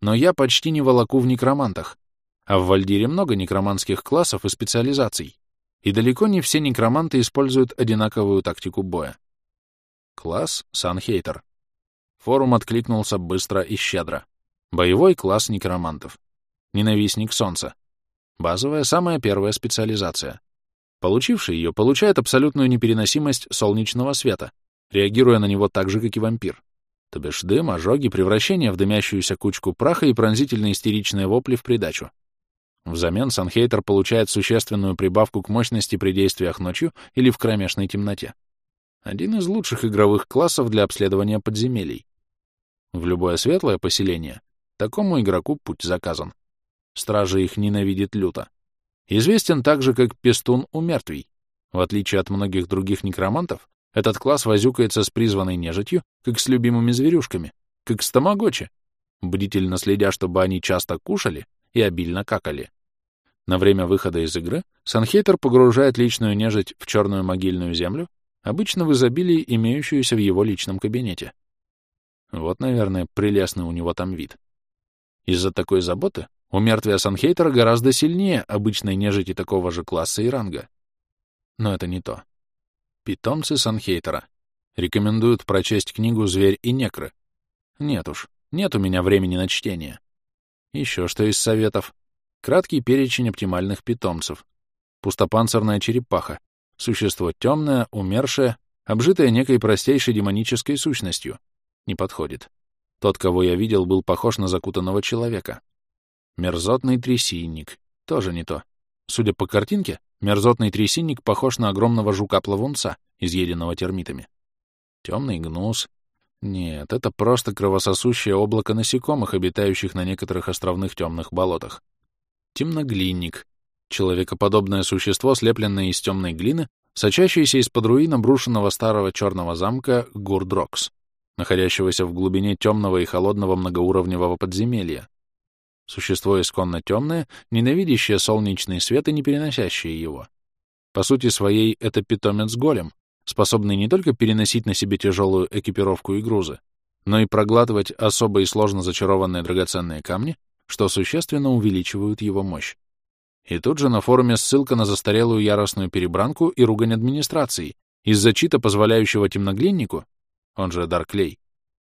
Но я почти не волоку в некромантах, а в Вальдире много некроманских классов и специализаций и далеко не все некроманты используют одинаковую тактику боя. Класс Санхейтер. Форум откликнулся быстро и щедро. Боевой класс некромантов. Ненавистник Солнца. Базовая, самая первая специализация. Получивший ее получает абсолютную непереносимость солнечного света, реагируя на него так же, как и вампир. То бишь дым, ожоги, превращение в дымящуюся кучку праха и пронзительно-истеричные вопли в придачу. Взамен Санхейтер получает существенную прибавку к мощности при действиях ночью или в кромешной темноте. Один из лучших игровых классов для обследования подземелий. В любое светлое поселение такому игроку путь заказан. Стражи их ненавидит люто. Известен также как Пестун у мертвей. В отличие от многих других некромантов, Этот класс возюкается с призванной нежитью, как с любимыми зверюшками, как с тамагочи, бдительно следя, чтобы они часто кушали и обильно какали. На время выхода из игры Санхейтер погружает личную нежить в черную могильную землю, обычно в изобилии имеющуюся в его личном кабинете. Вот, наверное, прелестный у него там вид. Из-за такой заботы у мертвия Санхейтера гораздо сильнее обычной нежити такого же класса и ранга. Но это не то. Питомцы Санхейтера. Рекомендуют прочесть книгу «Зверь и некры». Нет уж, нет у меня времени на чтение. Еще что из советов. Краткий перечень оптимальных питомцев. Пустопанцирная черепаха. Существо темное, умершее, обжитое некой простейшей демонической сущностью. Не подходит. Тот, кого я видел, был похож на закутанного человека. Мерзотный трясинник. Тоже не то. Судя по картинке, мерзотный трясинник похож на огромного жука-плавунца, изъеденного термитами. Темный гнус. Нет, это просто кровососущее облако насекомых, обитающих на некоторых островных темных болотах. Темноглинник. Человекоподобное существо, слепленное из темной глины, сочащееся из-под руин обрушенного старого черного замка Гурдрокс, находящегося в глубине темного и холодного многоуровневого подземелья. Существо исконно темное, ненавидящее солнечный свет и не переносящее его. По сути своей, это питомец-голем, способный не только переносить на себе тяжелую экипировку и грузы, но и проглатывать особо и сложно зачарованные драгоценные камни, что существенно увеличивают его мощь. И тут же на форуме ссылка на застарелую яростную перебранку и ругань администрации из-за чита, позволяющего темноглиннику, он же Дарклей,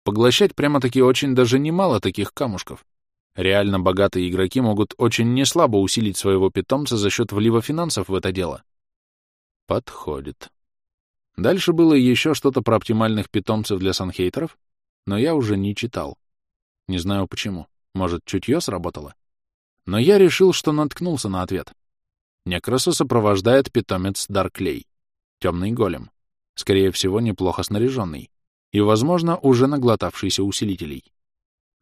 поглощать прямо-таки очень даже немало таких камушков. Реально богатые игроки могут очень неслабо усилить своего питомца за счет влива финансов в это дело. Подходит. Дальше было еще что-то про оптимальных питомцев для санхейтеров, но я уже не читал. Не знаю почему. Может, чутье сработало? Но я решил, что наткнулся на ответ. Некроса сопровождает питомец Дарклей, темный голем, скорее всего, неплохо снаряженный, и, возможно, уже наглотавшийся усилителей.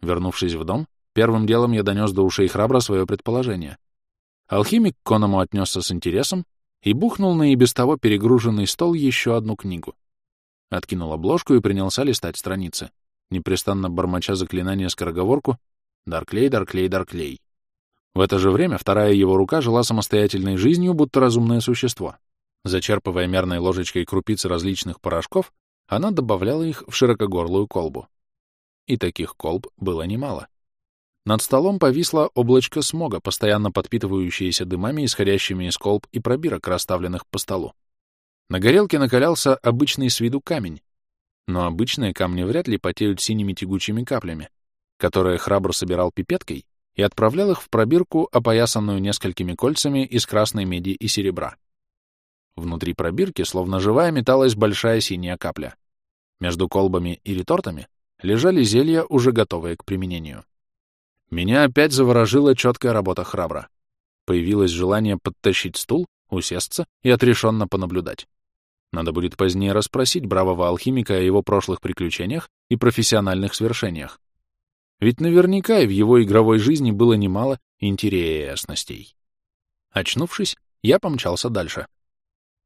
Вернувшись в дом, первым делом я донес до ушей храбро свое предположение. Алхимик к Коному отнесся с интересом и бухнул на и без того перегруженный стол еще одну книгу. Откинул обложку и принялся листать страницы, непрестанно бормоча заклинание скороговорку «Дарклей, Дарклей, Дарклей». В это же время вторая его рука жила самостоятельной жизнью, будто разумное существо. Зачерпывая мерной ложечкой крупицы различных порошков, она добавляла их в широкогорлую колбу. И таких колб было немало. Над столом повисло облачко смога, постоянно подпитывающееся дымами, исходящими из колб и пробирок, расставленных по столу. На горелке накалялся обычный с виду камень, но обычные камни вряд ли потеют синими тягучими каплями, которые храбро собирал пипеткой и отправлял их в пробирку, опоясанную несколькими кольцами из красной меди и серебра. Внутри пробирки, словно живая, металась большая синяя капля. Между колбами и ретортами лежали зелья, уже готовые к применению. Меня опять заворожила четкая работа храбра. Появилось желание подтащить стул, усесться и отрешенно понаблюдать. Надо будет позднее расспросить бравого алхимика о его прошлых приключениях и профессиональных свершениях. Ведь наверняка и в его игровой жизни было немало интересностей. Очнувшись, я помчался дальше.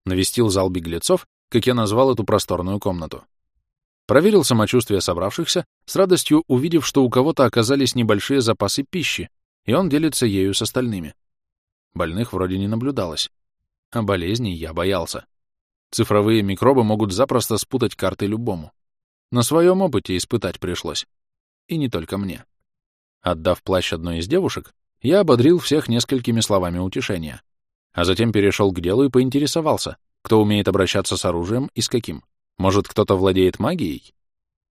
Навестил зал беглецов, как я назвал эту просторную комнату. Проверил самочувствие собравшихся, с радостью увидев, что у кого-то оказались небольшие запасы пищи, и он делится ею с остальными. Больных вроде не наблюдалось. А болезней я боялся. Цифровые микробы могут запросто спутать карты любому. На своем опыте испытать пришлось. И не только мне. Отдав плащ одной из девушек, я ободрил всех несколькими словами утешения. А затем перешел к делу и поинтересовался, кто умеет обращаться с оружием и с каким. Может, кто-то владеет магией?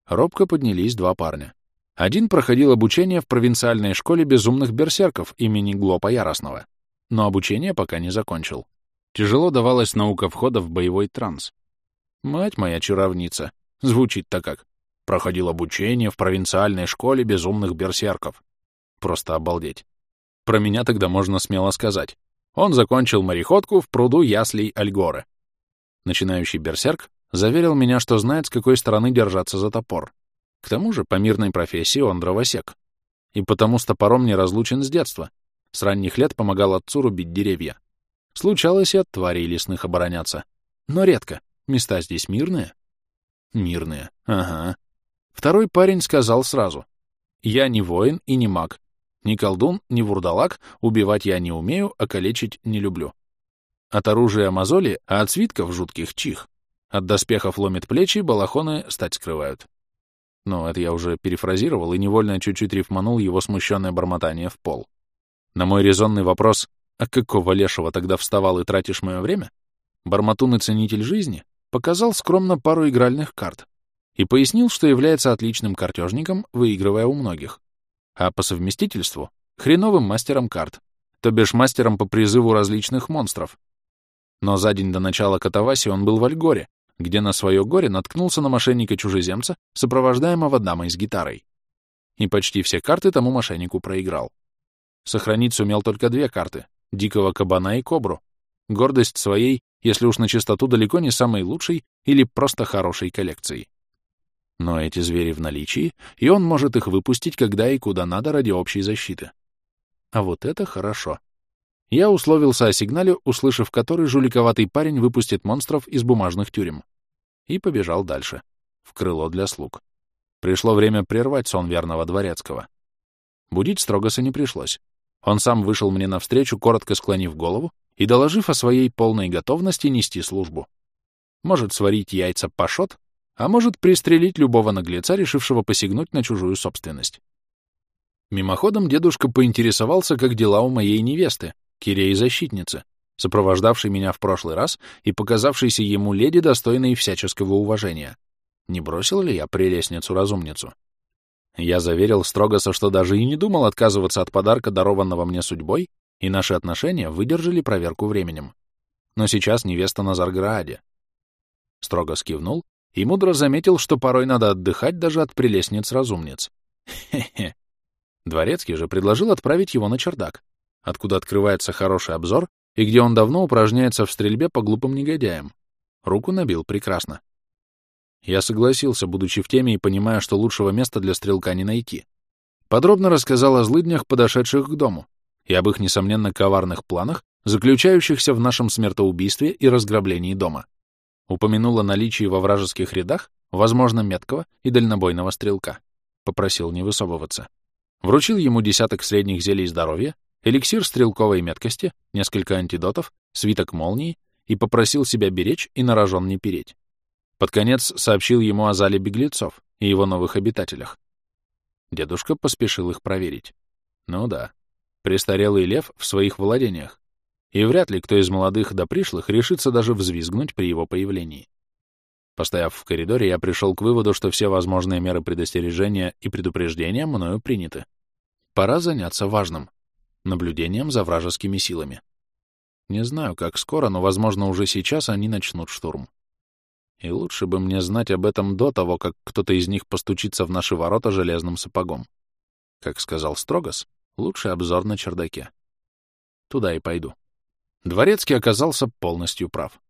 Робко поднялись два парня. Один проходил обучение в провинциальной школе безумных берсерков имени Глопа Яростного, но обучение пока не закончил. Тяжело давалась наука входа в боевой транс. Мать моя чаровница. Звучит-то как. Проходил обучение в провинциальной школе безумных берсерков. Просто обалдеть. Про меня тогда можно смело сказать. Он закончил мореходку в пруду яслей Альгоры. Начинающий берсерк заверил меня, что знает, с какой стороны держаться за топор. К тому же, по мирной профессии он дровосек. И потому с топором не разлучен с детства. С ранних лет помогал отцу рубить деревья. Случалось и от тварей лесных обороняться. Но редко. Места здесь мирные? Мирные, ага. Второй парень сказал сразу. Я не воин и не маг. Ни колдун, ни вурдалак, убивать я не умею, а калечить не люблю. От оружия мозоли, а от свитков жутких чих. От доспехов ломит плечи, балахоны стать скрывают. Но это я уже перефразировал и невольно чуть-чуть рифманул его смущенное бормотание в пол. На мой резонный вопрос «А какого лешего тогда вставал и тратишь мое время?» Бормотун и ценитель жизни показал скромно пару игральных карт и пояснил, что является отличным картежником, выигрывая у многих, а по совместительству — хреновым мастером карт, то бишь мастером по призыву различных монстров. Но за день до начала катаваси он был в Альгоре, где на свое горе наткнулся на мошенника-чужеземца, сопровождаемого дамой с гитарой. И почти все карты тому мошеннику проиграл. Сохранить сумел только две карты — дикого кабана и кобру. Гордость своей если уж на чистоту далеко не самой лучшей или просто хорошей коллекцией. Но эти звери в наличии, и он может их выпустить когда и куда надо ради общей защиты. А вот это хорошо. Я условился о сигнале, услышав который жуликоватый парень выпустит монстров из бумажных тюрем. И побежал дальше, в крыло для слуг. Пришло время прервать сон верного дворецкого. Будить Строгоса не пришлось. Он сам вышел мне навстречу, коротко склонив голову, и доложив о своей полной готовности нести службу. Может сварить яйца пашот, а может пристрелить любого наглеца, решившего посягнуть на чужую собственность. Мимоходом дедушка поинтересовался, как дела у моей невесты, Киреи-защитницы, сопровождавшей меня в прошлый раз и показавшейся ему леди, достойной всяческого уважения. Не бросил ли я прелестницу-разумницу? Я заверил Строгоса, что даже и не думал отказываться от подарка, дарованного мне судьбой, и наши отношения выдержали проверку временем. Но сейчас невеста на Зарграаде. Строго скивнул и мудро заметил, что порой надо отдыхать даже от прелестниц-разумниц. Хе-хе. Дворецкий же предложил отправить его на чердак, откуда открывается хороший обзор и где он давно упражняется в стрельбе по глупым негодяям. Руку набил прекрасно. Я согласился, будучи в теме и понимая, что лучшего места для стрелка не найти. Подробно рассказал о злыднях, подошедших к дому, и об их, несомненно, коварных планах, заключающихся в нашем смертоубийстве и разграблении дома. Упомянула наличие во вражеских рядах, возможно, меткого и дальнобойного стрелка. Попросил не высовываться. Вручил ему десяток средних зелий здоровья, эликсир стрелковой меткости, несколько антидотов, свиток молнии и попросил себя беречь и на рожон не переть. Под конец сообщил ему о зале беглецов и его новых обитателях. Дедушка поспешил их проверить. Ну да, престарелый лев в своих владениях, и вряд ли кто из молодых до пришлых решится даже взвизгнуть при его появлении. Постояв в коридоре, я пришел к выводу, что все возможные меры предостережения и предупреждения мною приняты. Пора заняться важным — наблюдением за вражескими силами. Не знаю, как скоро, но, возможно, уже сейчас они начнут штурм. И лучше бы мне знать об этом до того, как кто-то из них постучится в наши ворота железным сапогом. Как сказал Строгос, Лучший обзор на чердаке. Туда и пойду. Дворецкий оказался полностью прав.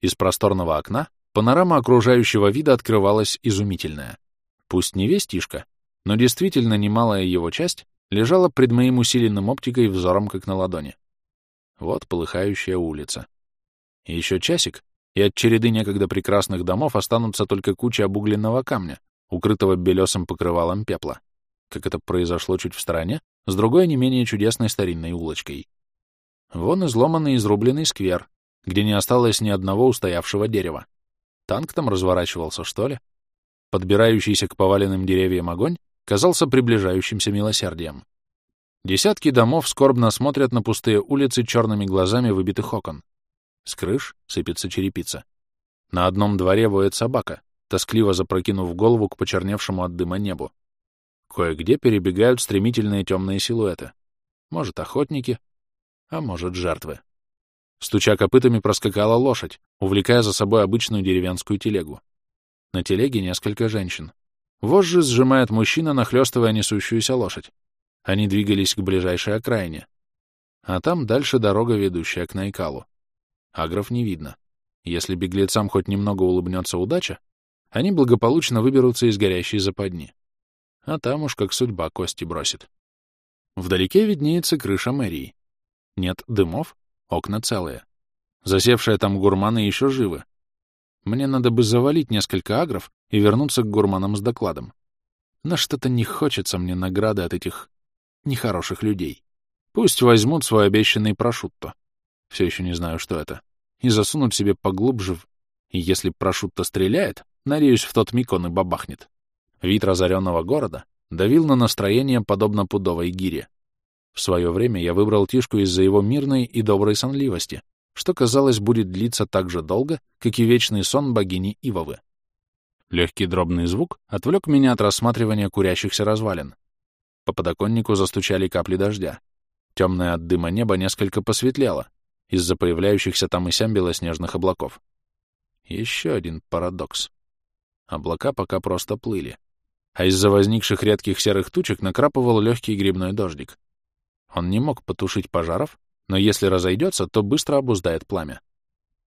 Из просторного окна панорама окружающего вида открывалась изумительная. Пусть не вестишка, но действительно немалая его часть лежала пред моим усиленным оптикой взором, как на ладони. Вот полыхающая улица. Еще часик, и от череды некогда прекрасных домов останутся только куча обугленного камня, укрытого белесым покрывалом пепла. Как это произошло чуть в стороне, с другой не менее чудесной старинной улочкой. Вон изломанный изрубленный сквер, где не осталось ни одного устоявшего дерева. Танк там разворачивался, что ли? Подбирающийся к поваленным деревьям огонь казался приближающимся милосердием. Десятки домов скорбно смотрят на пустые улицы черными глазами выбитых окон. С крыш сыпется черепица. На одном дворе воет собака, тоскливо запрокинув голову к почерневшему от дыма небу. Кое-где перебегают стремительные темные силуэты. Может, охотники, а может, жертвы. Стуча копытами проскакала лошадь, увлекая за собой обычную деревенскую телегу. На телеге несколько женщин. Вожжи сжимает мужчина, нахлёстывая несущуюся лошадь. Они двигались к ближайшей окраине. А там дальше дорога, ведущая к Найкалу. Агров не видно. Если беглецам хоть немного улыбнется удача, они благополучно выберутся из горящей западни а там уж как судьба кости бросит. Вдалеке виднеется крыша мэрии. Нет дымов, окна целые. Засевшие там гурманы еще живы. Мне надо бы завалить несколько агров и вернуться к гурманам с докладом. Но что-то не хочется мне награды от этих нехороших людей. Пусть возьмут свой обещанный прошутто. Все еще не знаю, что это. И засунут себе поглубже в... И если прошутто стреляет, надеюсь, в тот миг он и бабахнет. Вид разоренного города давил на настроение подобно пудовой гире. В свое время я выбрал Тишку из-за его мирной и доброй сонливости, что, казалось, будет длиться так же долго, как и вечный сон богини Ивовы. Легкий дробный звук отвлек меня от рассматривания курящихся развалин. По подоконнику застучали капли дождя. Темное от дыма небо несколько посветлело из-за появляющихся там и сям белоснежных облаков. Еще один парадокс. Облака пока просто плыли, а из-за возникших редких серых тучек накрапывал легкий грибной дождик. Он не мог потушить пожаров, но если разойдется, то быстро обуздает пламя.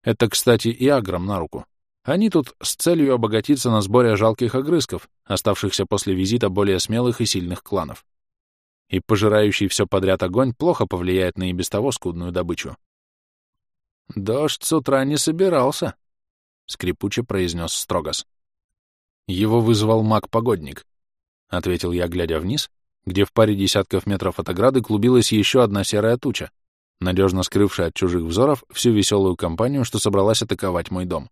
Это, кстати, и аграм на руку. Они тут с целью обогатиться на сборе жалких огрызков, оставшихся после визита более смелых и сильных кланов. И пожирающий все подряд огонь плохо повлияет на и без того скудную добычу. «Дождь с утра не собирался», — скрипуче произнес Строгос. «Его вызвал маг-погодник», — ответил я, глядя вниз, где в паре десятков метров от ограды клубилась еще одна серая туча, надежно скрывшая от чужих взоров всю веселую компанию, что собралась атаковать мой дом.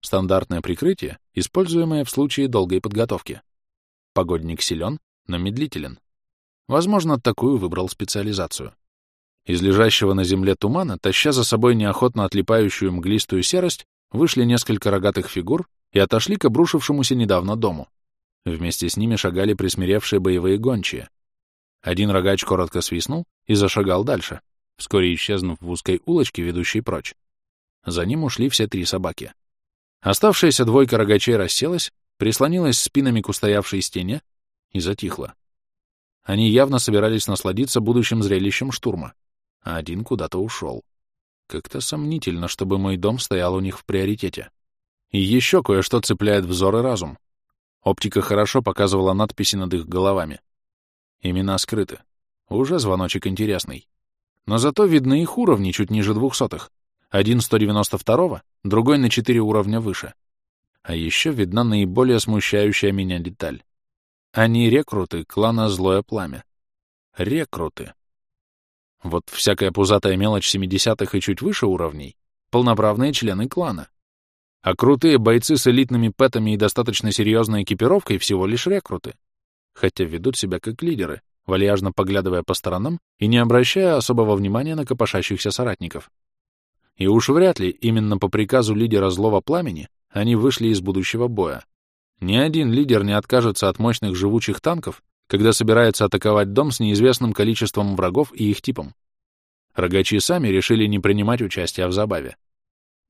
Стандартное прикрытие, используемое в случае долгой подготовки. Погодник силен, но медлителен. Возможно, такую выбрал специализацию. Из лежащего на земле тумана, таща за собой неохотно отлипающую мглистую серость, вышли несколько рогатых фигур и отошли к обрушившемуся недавно дому. Вместе с ними шагали присмиревшие боевые гончие. Один рогач коротко свистнул и зашагал дальше, вскоре исчезнув в узкой улочке, ведущей прочь. За ним ушли все три собаки. Оставшаяся двойка рогачей расселась, прислонилась спинами к устоявшей стене и затихла. Они явно собирались насладиться будущим зрелищем штурма, а один куда-то ушел. Как-то сомнительно, чтобы мой дом стоял у них в приоритете. И еще кое-что цепляет взор и разум. Оптика хорошо показывала надписи над их головами. Имена скрыты. Уже звоночек интересный. Но зато видны их уровни чуть ниже двухсотых. Один 192-го, другой на 4 уровня выше. А еще видна наиболее смущающая меня деталь. Они рекруты клана Злое Пламя. Рекруты. Вот всякая пузатая мелочь 70-х и чуть выше уровней — полноправные члены клана. А крутые бойцы с элитными пэтами и достаточно серьезной экипировкой всего лишь рекруты. Хотя ведут себя как лидеры, вальяжно поглядывая по сторонам и не обращая особого внимания на копошащихся соратников. И уж вряд ли именно по приказу лидера злого пламени они вышли из будущего боя. Ни один лидер не откажется от мощных живучих танков, когда собирается атаковать дом с неизвестным количеством врагов и их типом. Рогачи сами решили не принимать участия в забаве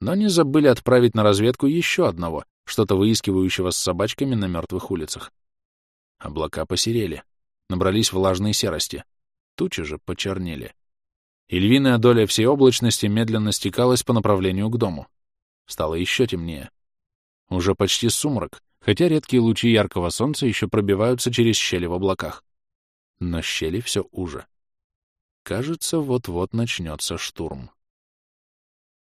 но не забыли отправить на разведку еще одного, что-то выискивающего с собачками на мертвых улицах. Облака посерели, набрались влажной серости, тучи же почернели. И львиная доля всей облачности медленно стекалась по направлению к дому. Стало еще темнее. Уже почти сумрак, хотя редкие лучи яркого солнца еще пробиваются через щели в облаках. Но щели все уже. Кажется, вот-вот начнется штурм.